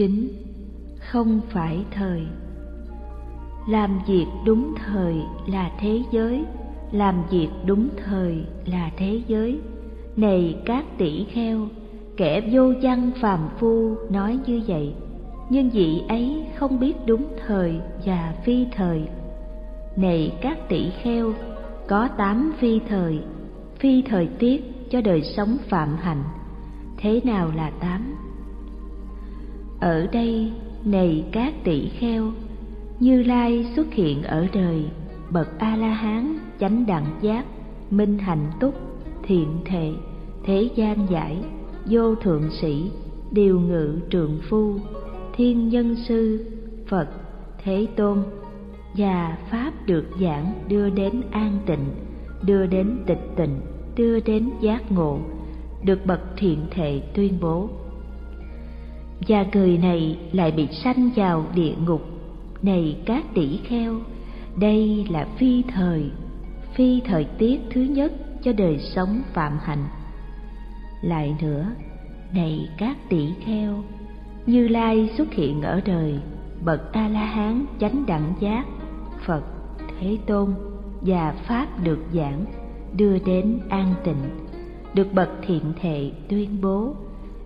Chính, không phải thời. Làm việc đúng thời là thế giới, Làm việc đúng thời là thế giới. Này các tỷ kheo, Kẻ vô văn phàm phu nói như vậy, Nhưng vị ấy không biết đúng thời và phi thời. Này các tỷ kheo, Có tám phi thời Phi thời tiết cho đời sống phạm hạnh, Thế nào là tám? Ở đây, này các tỷ kheo, Như Lai xuất hiện ở đời, bậc A-la-hán, chánh đẳng giác, minh hạnh túc, thiện thệ, thế gian giải, vô thượng sĩ, điều ngự trượng phu, thiên nhân sư, Phật, Thế Tôn, và Pháp được giảng đưa đến an tịnh, đưa đến tịch tịnh, đưa đến giác ngộ, được bậc thiện thệ tuyên bố và người này lại bị sanh vào địa ngục. Này các tỷ kheo, đây là phi thời phi thời tiết thứ nhất cho đời sống phạm hạnh. Lại nữa, này các tỷ kheo, như lai xuất hiện ở đời, bậc a la hán chánh đẳng giác, phật, thế tôn và pháp được giảng, đưa đến an tịnh, được bậc thiện thệ tuyên bố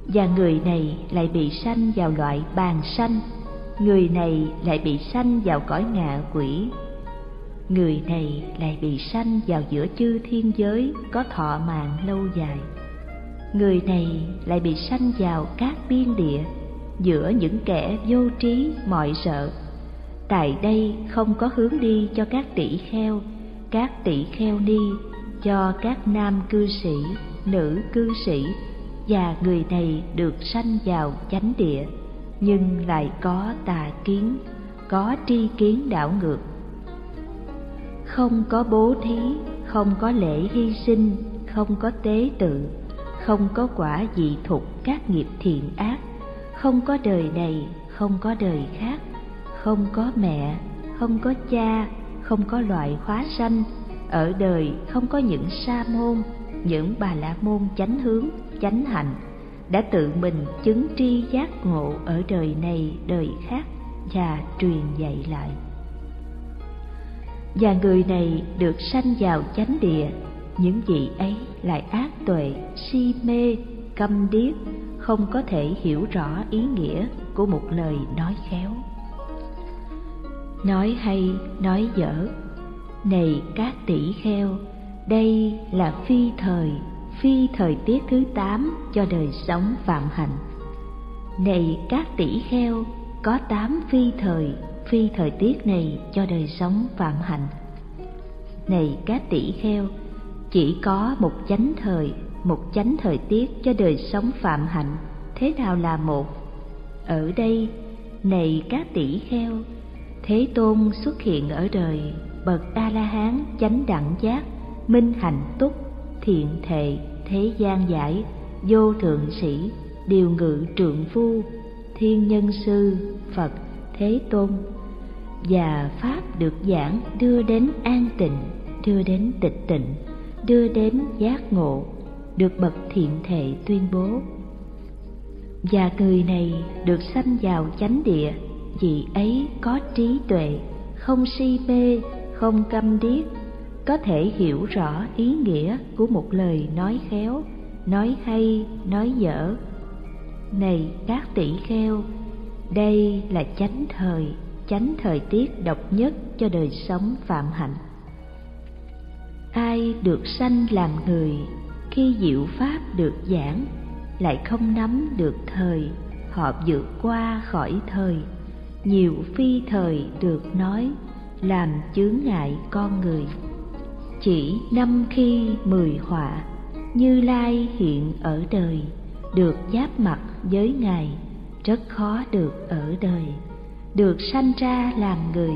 và người này lại bị sanh vào loại bàn sanh. Người này lại bị sanh vào cõi ngạ quỷ. Người này lại bị sanh vào giữa chư thiên giới, có thọ mạng lâu dài. Người này lại bị sanh vào các biên địa, giữa những kẻ vô trí, mọi sợ. Tại đây không có hướng đi cho các tỷ kheo, các tỷ kheo ni, cho các nam cư sĩ, nữ cư sĩ và người này được sanh vào chánh địa, nhưng lại có tà kiến, có tri kiến đảo ngược. Không có bố thí, không có lễ hy sinh, không có tế tự, không có quả dị thục các nghiệp thiện ác, không có đời này, không có đời khác, không có mẹ, không có cha, không có loại hóa sanh, ở đời không có những sa môn những bà la môn chánh hướng, chánh hạnh, đã tự mình chứng tri giác ngộ ở đời này, đời khác và truyền dạy lại. Và người này được sanh vào chánh địa, những vị ấy lại ác tuệ, si mê, câm điếc, không có thể hiểu rõ ý nghĩa của một lời nói khéo. Nói hay, nói dở, này các tỷ kheo đây là phi thời phi thời tiết thứ tám cho đời sống phạm hạnh. Này các tỷ kheo, có tám phi thời phi thời tiết này cho đời sống phạm hạnh. Này các tỷ kheo, chỉ có một chánh thời, một chánh thời tiết cho đời sống phạm hạnh, thế nào là một? Ở đây, này các tỷ kheo, thế tôn xuất hiện ở đời bậc a la hán chánh đẳng giác minh hạnh túc, thiện thệ thế gian giải, vô thượng sĩ, điều ngự trượng phu, thiên nhân sư, phật thế tôn. Và pháp được giảng đưa đến an tịnh, đưa đến tịch tịnh, đưa đến giác ngộ, được bậc thiện thệ tuyên bố. Và người này được sanh vào chánh địa vì ấy có trí tuệ, không si mê, không câm điếc có thể hiểu rõ ý nghĩa của một lời nói khéo, nói hay, nói dở. Này các tỷ kheo, đây là chánh thời chánh thời tiết độc nhất cho đời sống phạm hạnh. Ai được sanh làm người, khi diệu pháp được giảng, lại không nắm được thời, họ vượt qua khỏi thời. Nhiều phi thời được nói, làm chướng ngại con người chỉ năm khi mười họa, như lai hiện ở đời, được giáp mặt với ngài, rất khó được ở đời. Được sanh ra làm người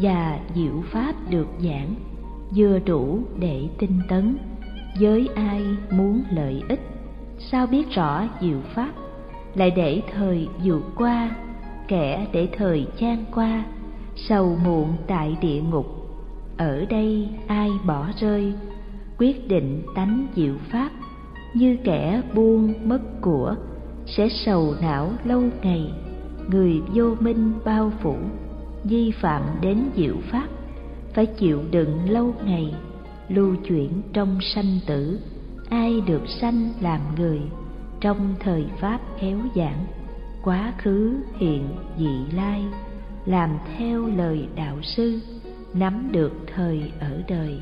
và diệu pháp được giảng, vừa đủ để tinh tấn. Với ai muốn lợi ích, sao biết rõ diệu pháp? Lại để thời vượt qua, kẻ để thời gian qua. Sầu muộn tại địa ngục ở đây ai bỏ rơi, quyết định tánh diệu pháp. Như kẻ buông mất của, sẽ sầu não lâu ngày. Người vô minh bao phủ, vi phạm đến diệu pháp, phải chịu đựng lâu ngày. Lưu chuyển trong sanh tử, ai được sanh làm người, trong thời pháp khéo giảng. Quá khứ hiện vị lai, làm theo lời đạo sư nắm được thời ở đời.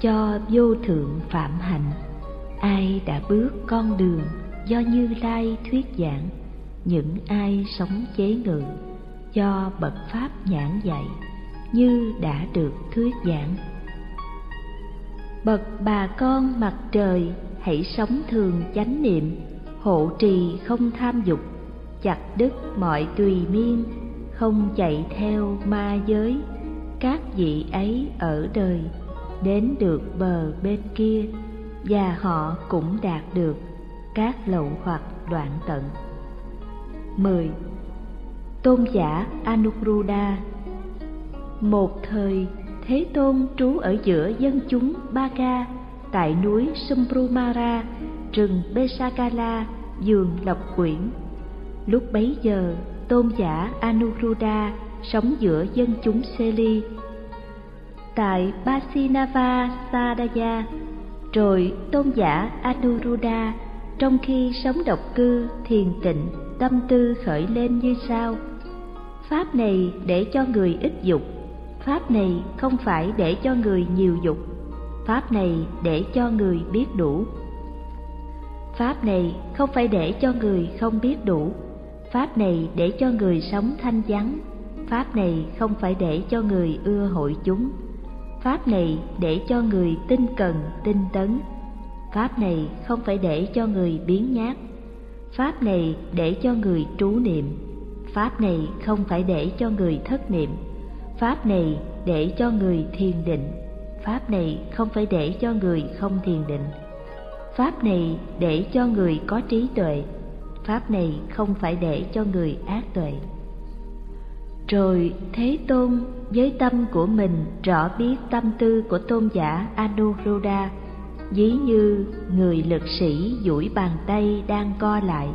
Cho vô thượng phạm hạnh, ai đã bước con đường do như lai thuyết giảng, những ai sống chế ngự do bậc pháp nhãn dạy như đã được thuyết giảng. Bậc bà con mặt trời, hãy sống thường chánh niệm, hộ trì không tham dục, chặt đứt mọi tùy miên không chạy theo ma giới các vị ấy ở đời đến được bờ bên kia và họ cũng đạt được các lậu hoặc đoạn tận 10. Tôn giả Anuruddha Một thời, Thế Tôn trú ở giữa dân chúng Baga tại núi Sumbrumara, rừng Besakala, vườn Lộc Quyển. Lúc bấy giờ, tôn giả Anuruddha sống giữa dân chúng Seli. Tại Pasinava Sadaya, rồi tôn giả Anuruddha trong khi sống độc cư thiền tịnh tâm tư khởi lên như sau. Pháp này để cho người ít dục pháp này không phải để cho người nhiều dục pháp này để cho người biết đủ. Pháp này không phải để cho người không biết đủ pháp này để cho người sống thanh vắng. Pháp này không phải để cho người ưa hội chúng. Pháp này để cho người tinh cần, tinh tấn. Pháp này không phải để cho người biến nhát. Pháp này để cho người trú niệm. Pháp này không phải để cho người thất niệm. Pháp này để cho người thiền định. Pháp này không phải để cho người không thiền định. Pháp này để cho người có trí tuệ pháp này không phải để cho người ác tuệ. Rồi thế tôn với tâm của mình rõ biết tâm tư của tôn giả anuruddha, ví như người lực sĩ duỗi bàn tay đang co lại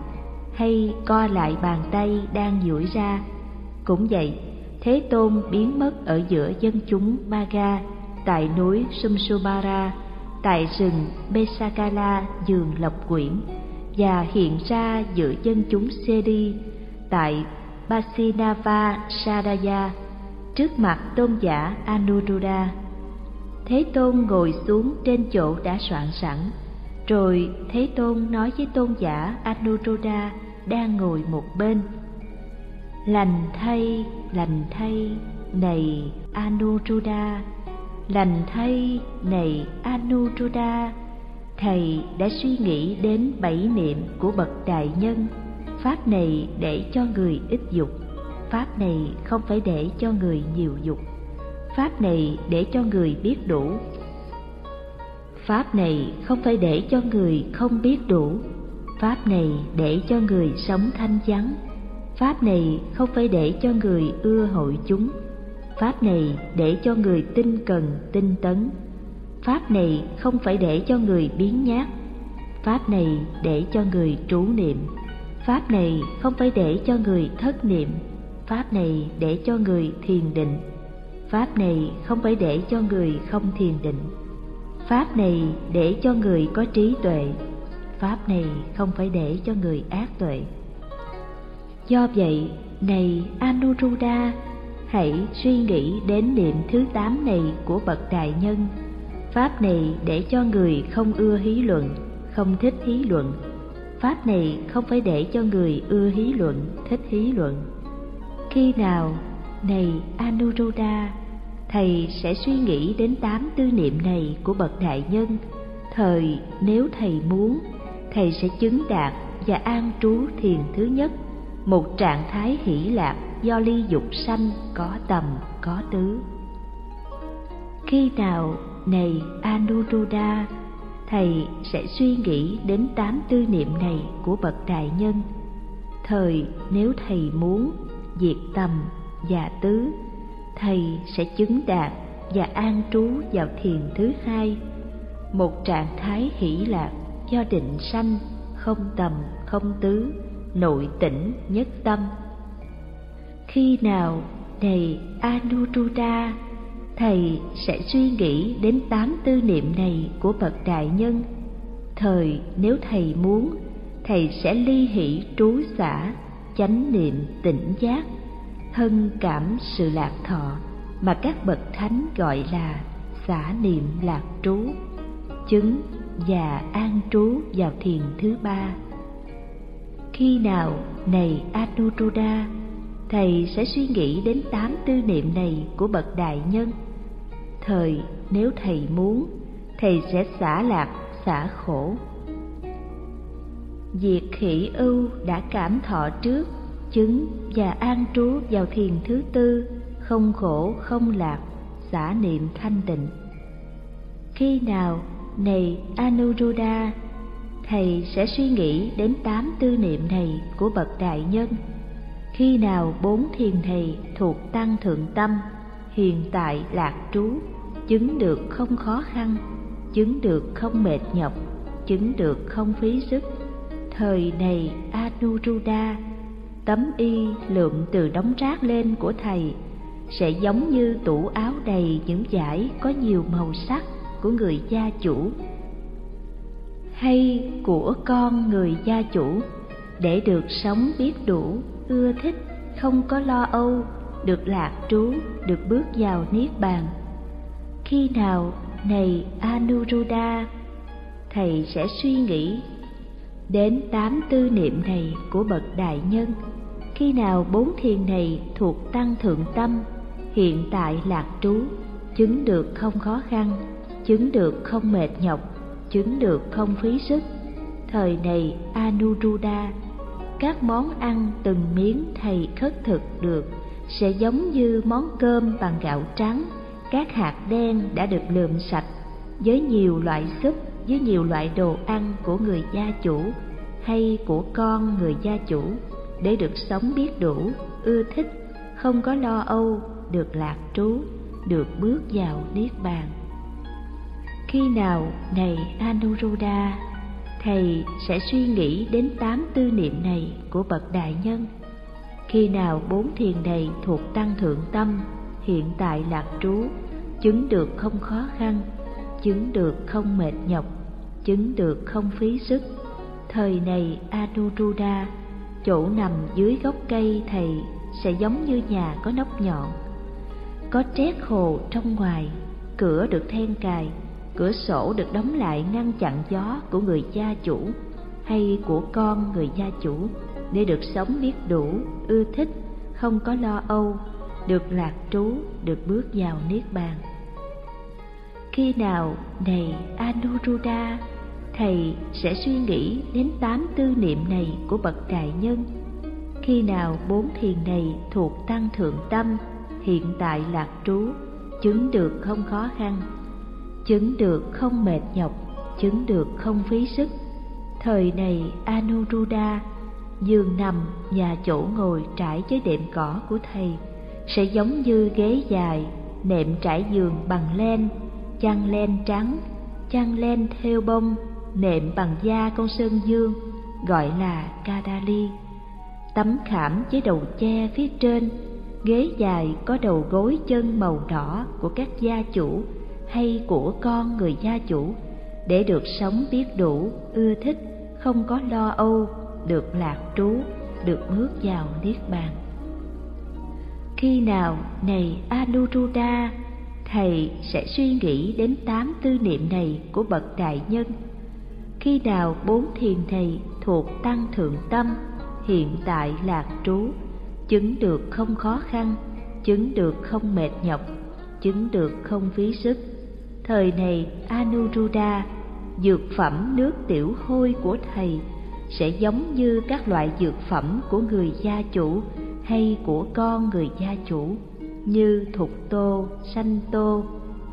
hay co lại bàn tay đang duỗi ra. Cũng vậy, thế tôn biến mất ở giữa dân chúng maga, tại núi sumsubara tại rừng besakala, giường lộc quyển và hiện ra giữa dân chúng seri tại basinava sadaya trước mặt tôn giả anuruddha Thế Tôn ngồi xuống trên chỗ đã soạn sẵn, rồi Thế Tôn nói với tôn giả Anuruddha đang ngồi một bên. Lành thay, lành thay, này Anuruddha, lành thay, này Anuruddha, Thầy đã suy nghĩ đến bảy niệm của bậc đại nhân, Pháp này để cho người ít dục, Pháp này không phải để cho người nhiều dục. Pháp này để cho người biết đủ. Pháp này không phải để cho người không biết đủ. Pháp này để cho người sống thanh vắng. Pháp này không phải để cho người ưa hội chúng. Pháp này để cho người tinh cần tinh tấn pháp này không phải để cho người biến nhát. Pháp này để cho người trú niệm. Pháp này không phải để cho người thất niệm. Pháp này để cho người thiền định. Pháp này không phải để cho người không thiền định. Pháp này để cho người có trí tuệ. Pháp này không phải để cho người ác tuệ. Do vậy, này Anuruddha, hãy suy nghĩ đến niệm thứ tám này của bậc đại nhân. Pháp này để cho người không ưa hí luận, không thích hí luận. Pháp này không phải để cho người ưa hí luận, thích hí luận. Khi nào, này Anuruddha, thầy sẽ suy nghĩ đến tám tư niệm này của bậc đại nhân thời nếu thầy muốn thầy sẽ chứng đạt và an trú thiền thứ nhất một trạng thái hỷ lạc do ly dục sanh có tầm có tứ khi nào này anuruddha, thầy sẽ suy nghĩ đến tám tư niệm này của bậc đại nhân. Thời nếu thầy muốn, diệt tầm và tứ, thầy sẽ chứng đạt và an trú vào thiền thứ hai. Một trạng thái hỷ lạc do định sanh, không tầm, không tứ, nội tỉnh nhất tâm. Khi nào, này anuruddha thầy sẽ suy nghĩ đến tám tư niệm này của bậc đại nhân. Thời nếu thầy muốn, thầy sẽ ly hỷ trú xả, chánh niệm tỉnh giác thân cảm sự lạc thọ mà các bậc thánh gọi là xả niệm lạc trú, chứng và an trú vào thiền thứ ba. Khi nào, này anuruddha thầy sẽ suy nghĩ đến tám tư niệm này của bậc đại nhân thời nếu thầy muốn thầy sẽ xả lạc xả khổ Diệt khỉ ưu đã cảm thọ trước, chứng và an trú vào thiền thứ tư, không khổ không lạc, xả niệm thanh tịnh. Khi nào, này Anuruddha, thầy sẽ suy nghĩ đến tám tư niệm này của bậc đại nhân. Khi nào bốn thiền thầy thuộc tăng thượng tâm, hiện tại lạc trú, chứng được không khó khăn, chứng được không mệt nhọc, chứng được không phí sức, Thời này Anuruddha, tấm y lượm từ đống rác lên của thầy sẽ giống như tủ áo đầy những dải có nhiều màu sắc của người gia chủ. Hay của con người gia chủ để được sống biết đủ ưa thích, không có lo âu, được lạc trú, được bước vào niết bàn. Khi nào, này anuruddha, thầy sẽ suy nghĩ đến tám tư niệm này của bậc đại nhân. Khi nào bốn thiền này thuộc tăng thượng tâm, hiện tại lạc trú, chứng được không khó khăn, chứng được không mệt nhọc, chứng được không phí sức, thời này anuruddha các món ăn từng miếng thầy khất thực được sẽ giống như món cơm bằng gạo trắng các hạt đen đã được lượm sạch với nhiều loại súp với nhiều loại đồ ăn của người gia chủ hay của con người gia chủ để được sống biết đủ, ưa thích, không có lo âu, được lạc trú, được bước vào niết bàn. Khi nào này Anuruddha, thầy sẽ suy nghĩ đến tám tư niệm này của bậc đại nhân. Khi nào bốn thiền này thuộc tăng thượng tâm, hiện tại lạc trú, chứng được không khó khăn, chứng được không mệt nhọc, chứng được không phí sức. Thời này Anuruddha, chỗ nằm dưới gốc cây thầy sẽ giống như nhà có nóc nhọn. Có trét hồ trong ngoài, cửa được then cài, cửa sổ được đóng lại ngăn chặn gió của người gia chủ hay của con người gia chủ để được sống biết đủ, ưa thích, không có lo âu, được lạc trú, được bước vào niết bàn. Khi nào này Anuruddha, thầy sẽ suy nghĩ đến tám tư niệm này của bậc đại nhân. Khi nào bốn thiền này thuộc tăng thượng tâm, hiện tại lạc trú, chứng được không khó khăn, chứng được không mệt nhọc, chứng được không phí sức. Thời này Anuruddha, giường nằm, nhà chỗ ngồi trải với đệm cỏ của thầy sẽ giống như ghế dài, nệm trải giường bằng len chăn len trắng, chăn len theo bông, nệm bằng da con sơn dương, gọi là Kadali. Tấm khảm với đầu che phía trên, ghế dài có đầu gối chân màu đỏ của các gia chủ hay của con người gia chủ, để được sống biết đủ, ưa thích, không có lo âu, được lạc trú, được bước vào niết bàn. Khi nào này Anuruddha thầy sẽ suy nghĩ đến tám tư niệm này của bậc đại nhân khi nào bốn thiền thầy thuộc tăng thượng tâm hiện tại lạc trú chứng được không khó khăn chứng được không mệt nhọc chứng được không phí sức thời này anuruddha dược phẩm nước tiểu hôi của thầy sẽ giống như các loại dược phẩm của người gia chủ hay của con người gia chủ như thục tô, sanh tô,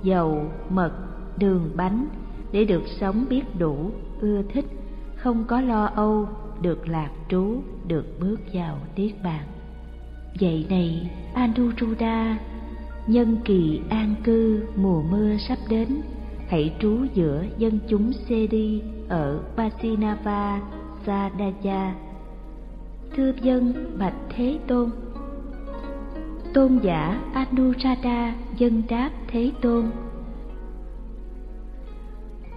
dầu, mật, đường bánh để được sống biết đủ, ưa thích, không có lo âu, được lạc trú, được bước vào tiết bàn. Vậy này, Anuruddha, nhân kỳ an cư mùa mưa sắp đến, hãy trú giữa dân chúng Sedi ở Pasinava, Sadaja. thưa dân bạch thế tôn tôn giả Anuradha dân đáp Thế Tôn.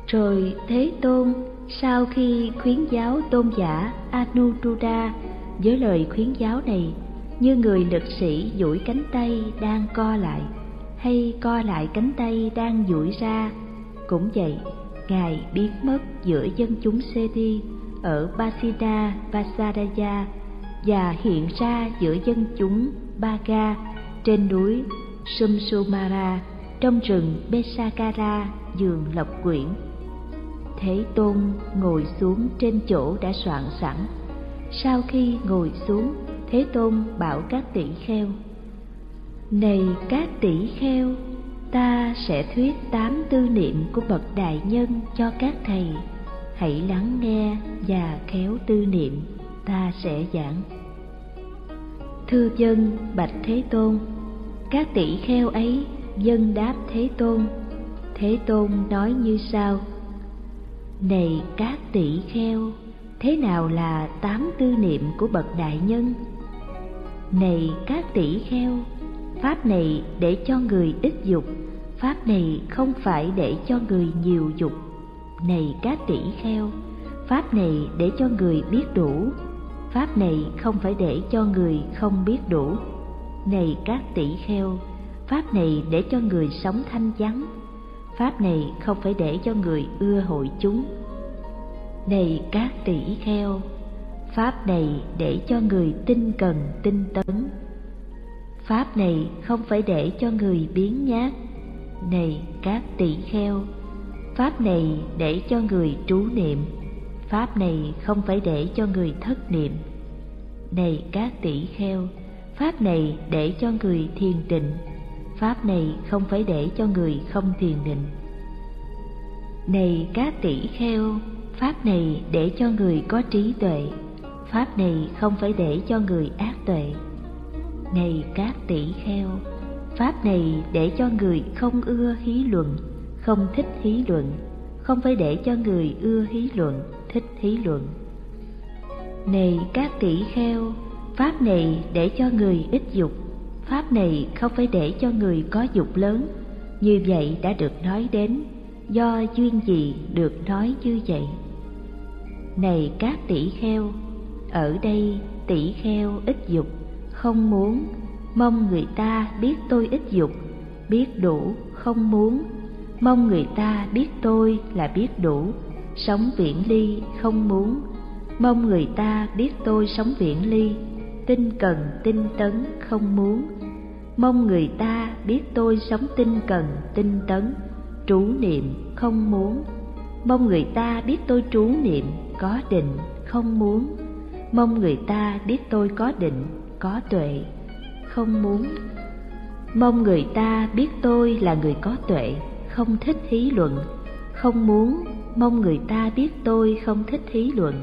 Rồi Thế Tôn sau khi khuyến giáo tôn giả Anuruddha với lời khuyến giáo này như người lực sĩ duỗi cánh tay đang co lại hay co lại cánh tay đang duỗi ra cũng vậy ngài biến mất giữa dân chúng Sethi ở Basida Vasadaya và hiện ra giữa dân chúng Baga trên núi Sumsumara trong rừng Besakara giường lộc quyển. Thế Tôn ngồi xuống trên chỗ đã soạn sẵn. Sau khi ngồi xuống, Thế Tôn bảo các tỷ kheo: Này các tỷ kheo, ta sẽ thuyết tám tư niệm của bậc đại nhân cho các thầy. Hãy lắng nghe và khéo tư niệm, ta sẽ giảng. Thưa dân bạch Thế Tôn, các tỷ kheo ấy dân đáp Thế Tôn. Thế Tôn nói như sau: Này các tỷ kheo, thế nào là tám tư niệm của bậc đại nhân? Này các tỷ kheo, pháp này để cho người ít dục, pháp này không phải để cho người nhiều dục. Này các tỷ kheo, pháp này để cho người biết đủ, pháp này không phải để cho người không biết đủ này các tỷ kheo pháp này để cho người sống thanh vắng pháp này không phải để cho người ưa hội chúng này các tỷ kheo pháp này để cho người tinh cần tinh tấn. Pháp này không phải để cho người biến nhát. Này các tỷ kheo, pháp này để cho người trú niệm. Pháp này không phải để cho người thất niệm. Này các tỷ kheo, pháp này để cho người thiền định. Pháp này không phải để cho người không thiền định. Này các tỷ kheo, pháp này để cho người có trí tuệ pháp này không phải để cho người ác tuệ. Này các tỷ kheo, pháp này để cho người không ưa hí luận, không thích hí luận, không phải để cho người ưa hí luận, thích hí luận. Này các tỷ kheo, pháp này để cho người ít dục, pháp này không phải để cho người có dục lớn. Như vậy đã được nói đến, do duyên gì được nói như vậy? Này các tỷ kheo ở đây tỷ kheo ít dục, không muốn. Mong người ta biết tôi ít dục, biết đủ, không muốn. Mong người ta biết tôi là biết đủ, sống viễn ly, không muốn. Mong người ta biết tôi sống viễn ly, tinh cần, tinh tấn, không muốn. Mong người ta biết tôi sống tinh cần, tinh tấn, trú niệm, không muốn. Mong người ta biết tôi trú niệm, có định, không muốn mong người ta biết tôi có định, có tuệ. Không muốn. Mong người ta biết tôi là người có tuệ, không thích hí luận. Không muốn. Mong người ta biết tôi không thích hí luận.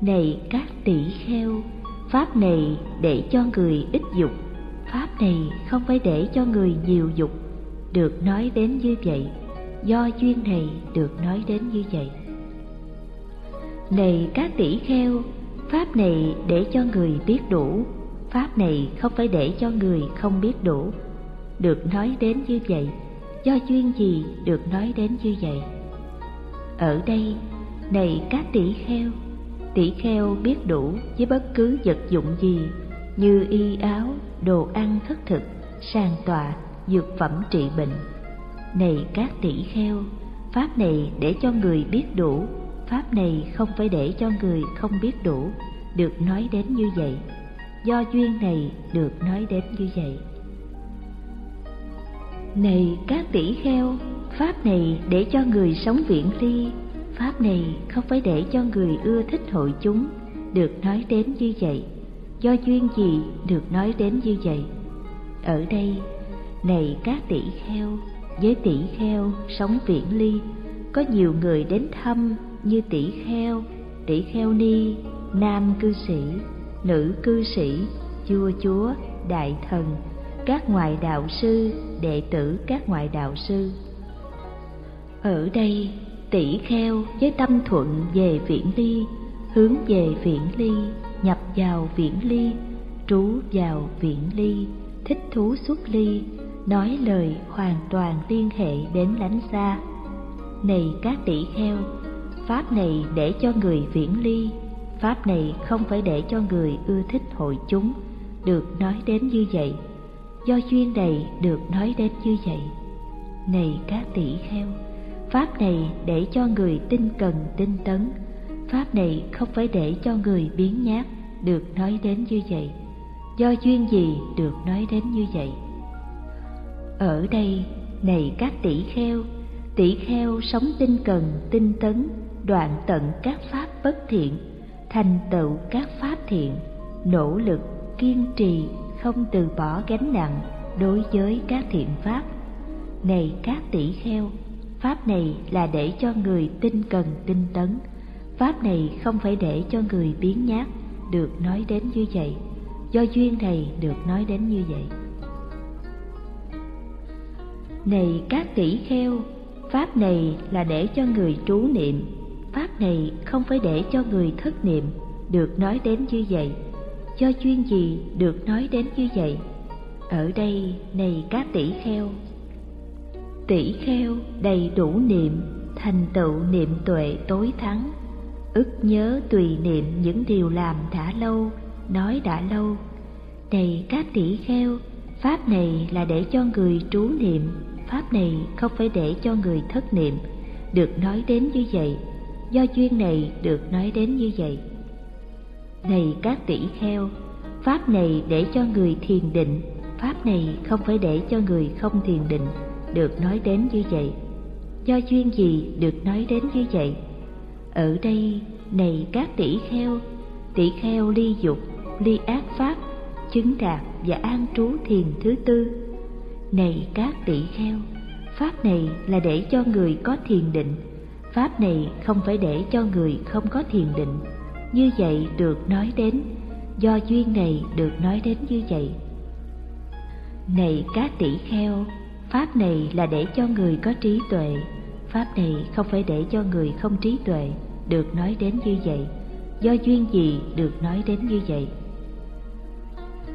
Này các tỷ kheo, pháp này để cho người ít dục. Pháp này không phải để cho người nhiều dục. Được nói đến như vậy, do duyên này được nói đến như vậy. Này các tỷ kheo pháp này để cho người biết đủ. Pháp này không phải để cho người không biết đủ. Được nói đến như vậy do duyên gì được nói đến như vậy? Ở đây này các tỷ kheo tỷ kheo biết đủ với bất cứ vật dụng gì như y áo, đồ ăn thất thực, sàn tọa, dược phẩm trị bệnh. Này các tỷ kheo, pháp này để cho người biết đủ, pháp này không phải để cho người không biết đủ, được nói đến như vậy. Do duyên này được nói đến như vậy. Này các tỷ kheo, pháp này để cho người sống viễn ly, pháp này không phải để cho người ưa thích hội chúng được nói đến như vậy do duyên gì được nói đến như vậy ở đây này các tỷ kheo với tỷ kheo sống viễn ly có nhiều người đến thăm như tỷ kheo. Tỷ kheo ni, nam cư sĩ, nữ cư sĩ, vua chúa, đại thần, các ngoại đạo sư, đệ tử các ngoại đạo sư. Ở đây, tỷ kheo với tâm thuận về viễn ly, hướng về viễn ly, nhập vào viễn ly, trú vào viễn ly, thích thú xuất ly, nói lời hoàn toàn liên hệ đến lánh xa. Này các tỷ kheo pháp này để cho người viễn ly. Pháp này không phải để cho người ưa thích hội chúng. Được nói đến như vậy. Do duyên này được nói đến như vậy. Này các tỷ kheo, pháp này để cho người tinh cần tinh tấn. Pháp này không phải để cho người biến nhát, được nói đến như vậy. Do duyên gì được nói đến như vậy? Ở đây, này các tỷ kheo tỷ kheo sống tinh cần tinh tấn đoạn tận các pháp bất thiện, thành tựu các pháp thiện, nỗ lực, kiên trì, không từ bỏ gánh nặng đối với các thiện pháp. Này các tỷ kheo, pháp này là để cho người tinh cần tinh tấn. Pháp này không phải để cho người biến nhát, được nói đến như vậy. Do duyên này được nói đến như vậy. Này các tỷ kheo, pháp này là để cho người trú niệm pháp này không phải để cho người thất niệm được nói đến như vậy. Do chuyên gì được nói đến như vậy? Ở đây này các tỷ kheo. Tỷ kheo đầy đủ niệm, thành tựu niệm tuệ tối thắng. Ức nhớ tùy niệm những điều làm đã lâu, nói đã lâu. Này các tỷ kheo, pháp này là để cho người trú niệm. Pháp này không phải để cho người thất niệm được nói đến như vậy do duyên này được nói đến như vậy. Này các tỷ kheo, pháp này để cho người thiền định, pháp này không phải để cho người không thiền định, được nói đến như vậy. Do duyên gì được nói đến như vậy? Ở đây, này các tỷ kheo tỷ kheo ly dục, ly ác pháp, chứng đạt và an trú thiền thứ tư. Này các tỷ kheo, pháp này là để cho người có thiền định pháp này không phải để cho người không có thiền định. Như vậy được nói đến, do duyên này được nói đến như vậy. Này các tỷ kheo, pháp này là để cho người có trí tuệ. Pháp này không phải để cho người không trí tuệ, được nói đến như vậy. Do duyên gì được nói đến như vậy?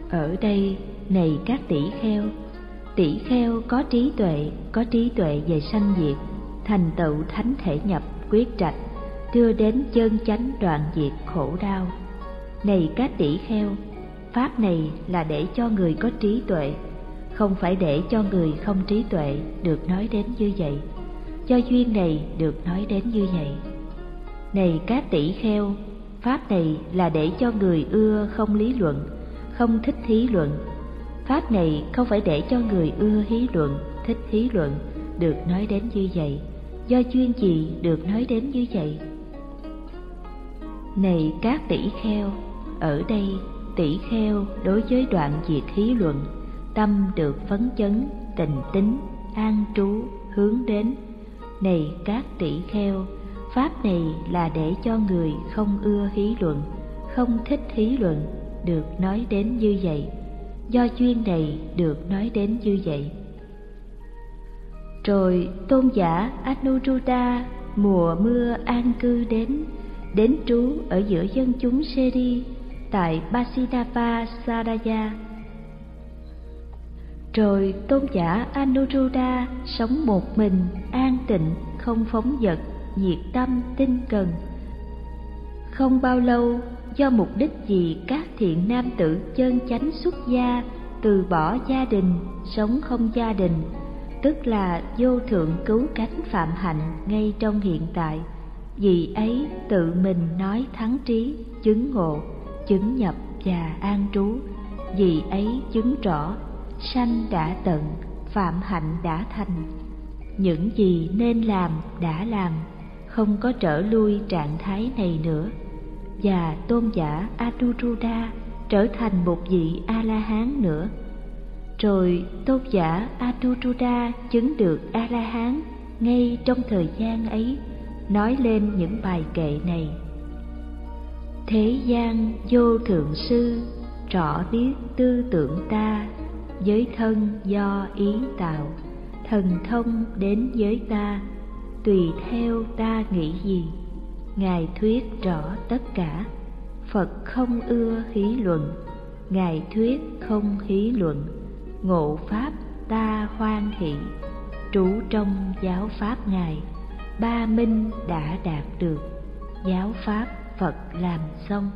Ở đây, này các tỷ kheo tỷ kheo có trí tuệ, có trí tuệ về sanh diệt thành tựu thánh thể nhập, quyết trạch, đưa đến chân chánh đoạn diệt khổ đau. Này các tỷ kheo, pháp này là để cho người có trí tuệ, không phải để cho người không trí tuệ được nói đến như vậy. Do duyên này được nói đến như vậy. Này các tỷ kheo, pháp này là để cho người ưa không lý luận, không thích thí luận. Pháp này không phải để cho người ưa hí luận, thích hí luận được nói đến như vậy do chuyên gì được nói đến như vậy. Này các tỷ kheo, ở đây tỷ kheo đối với đoạn diệt khí luận, tâm được phấn chấn, tình tính, an trú, hướng đến. Này các tỷ kheo, pháp này là để cho người không ưa hí luận, không thích hí luận, được nói đến như vậy. Do chuyên này được nói đến như vậy rồi tôn giả anuruddha, mùa mưa an cư đến. Đến trú ở giữa dân chúng seri, tại basidapa saraya. Rồi tôn giả anuruddha sống một mình, an tịnh, không phóng dật nhiệt tâm, tinh cần. Không bao lâu, do mục đích gì các thiện nam tử chân chánh xuất gia, từ bỏ gia đình, sống không gia đình tức là vô thượng cứu cánh phạm hạnh ngay trong hiện tại. Vì ấy tự mình nói thắng trí, chứng ngộ, chứng nhập và an trú. Vì ấy chứng rõ, sanh đã tận, phạm hạnh đã thành. Những gì nên làm đã làm, không có trở lui trạng thái này nữa. Và tôn giả Anuruddha trở thành một vị A-la-hán nữa. Rồi tôn giả Anuruddha chứng được A-la-hán ngay trong thời gian ấy, nói lên những bài kệ này. Thế gian vô thượng sư, rõ biết tư tưởng ta, giới thân do ý tạo, thần thông đến với ta, tùy theo ta nghĩ gì ngài thuyết rõ tất cả Phật không ưa hí luận, Ngài thuyết không hí luận, ngộ Pháp ta hoan hỷ, trú trong giáo Pháp Ngài, ba minh đã đạt được, giáo Pháp Phật làm xong.